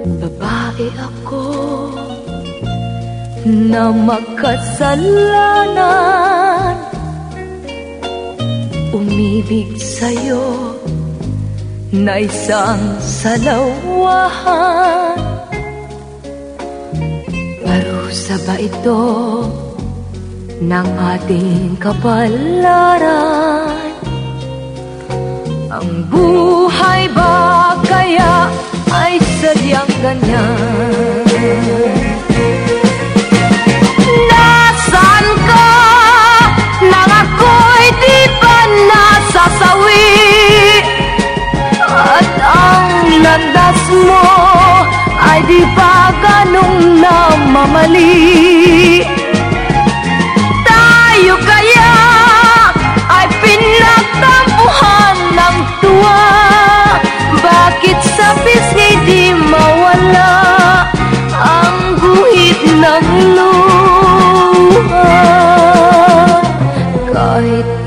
Babae ako na makasalanan Umibig sa'yo na isang salawahan Parusa ba ito ng ating kapalaran? Ang buhay ganyan? Nasaan ka nang ako'y di pa nasasawi? Ang landas mo ay di ba ganong namamali?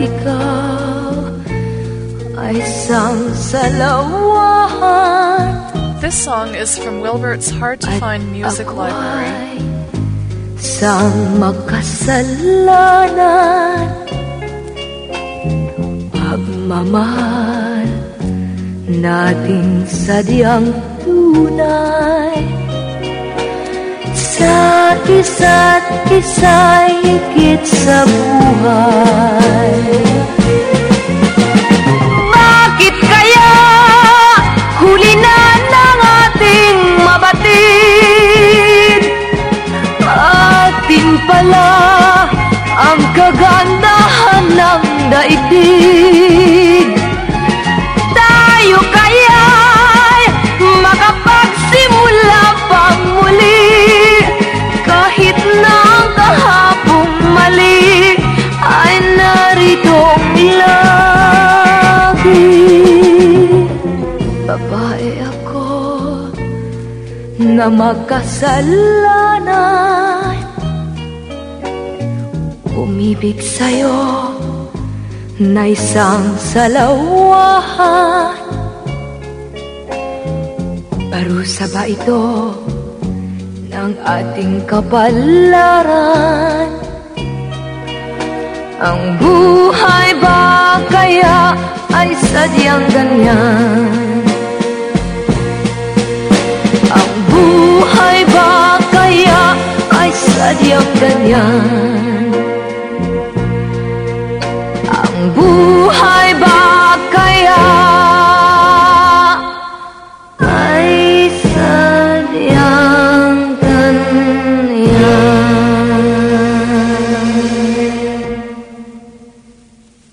Ikaw ay sang salawahan This song is from Wilbert's Hard to Find Music Library. ay Sang makasalanan Pagmamahal Nating sadyang tunay. Sa isa't isa'y higit sa buhay pala ang kagandahan ng daigdig. Tayo kaya'y makapagsimula pang muli kahit na ang kahapong mali ay naritong lagi. Babae ako na makasalanan Umibig sa'yo na isang salawahan Parusa ba ito ng ating kapalaran? Ang buhay ba kaya ay sadyang ganyan? Ang buhay ba kaya ay sadyang ganyan?